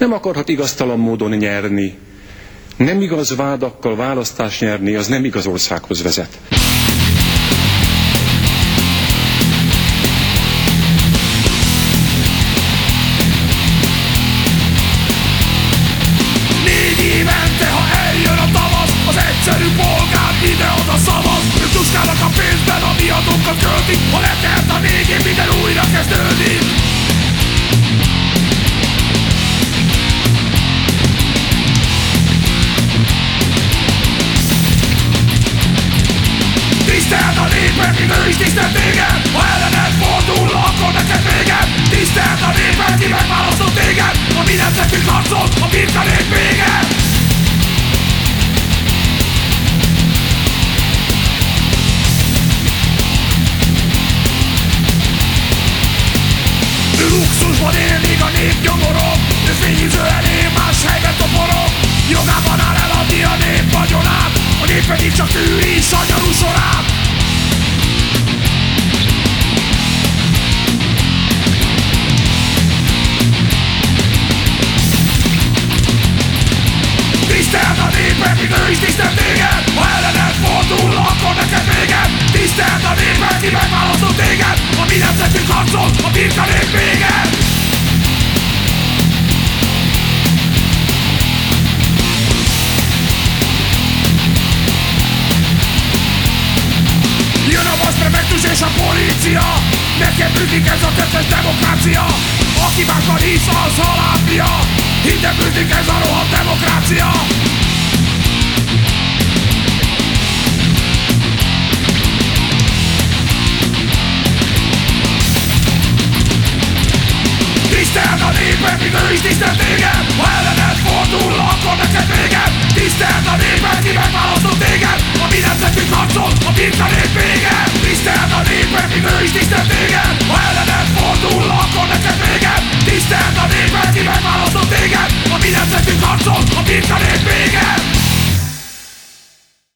Nem akarhat igaztalan módon nyerni. Nem igaz vádakkal választást nyerni, az nem igaz országhoz vezet. Négy évente, ha eljön a tavasz Az egyszerű polgár ide-oda szavaz Ők a pénzben, a miatunkat költik Ha letelt a Tisztelt a népet, mint ő is tisztelt téged Ha ellened akkor neked véged Tisztelt a népet, ki megválasztott téged A mi nemzetünk harcol, a luxusban él, míg a nép nyomorog Ő más helyben toporog Jogában áll eladni a nép vagyonát. A nép pedig csak tűri sanyarú sorát és a polícia. Nekem ütik ez a tökös demokrácia. Aki mákkal hisz, az halábbia Hideg ütik ez a rohadt demokrácia. Tiszteld a népet, mikor is tisztelt téged. Ha ellened fordul, akkor neked vége. Tiszteld a népet, ki megválasztott téged. A mi nemzetünk harcol, a birka